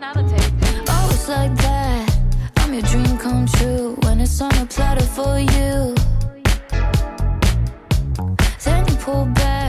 personality. Oh, it's like that. I'm your dream come true when it's on a platter for you. Then you pull back.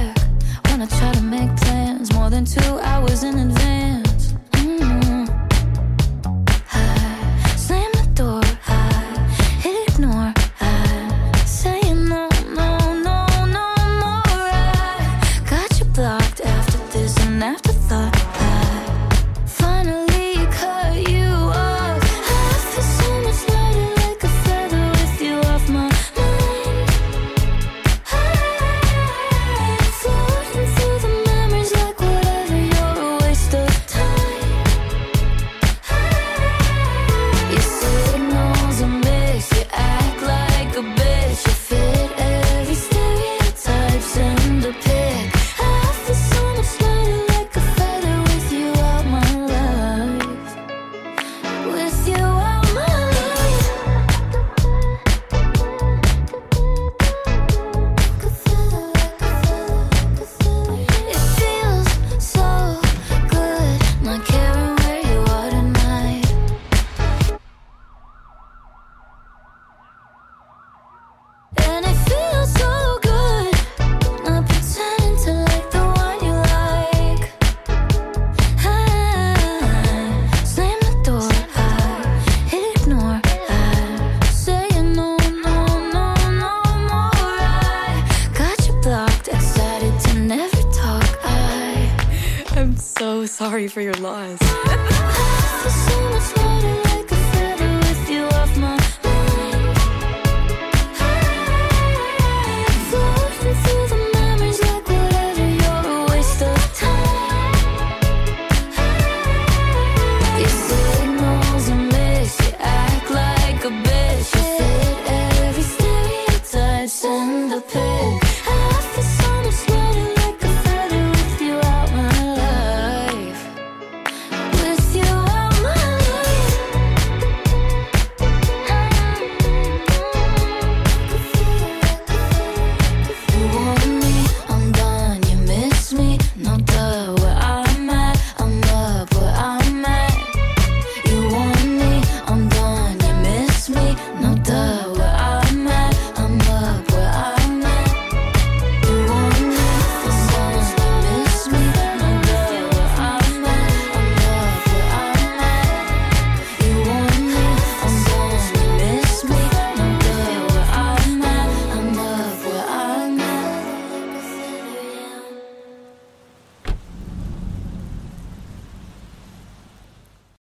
so sorry for your loss.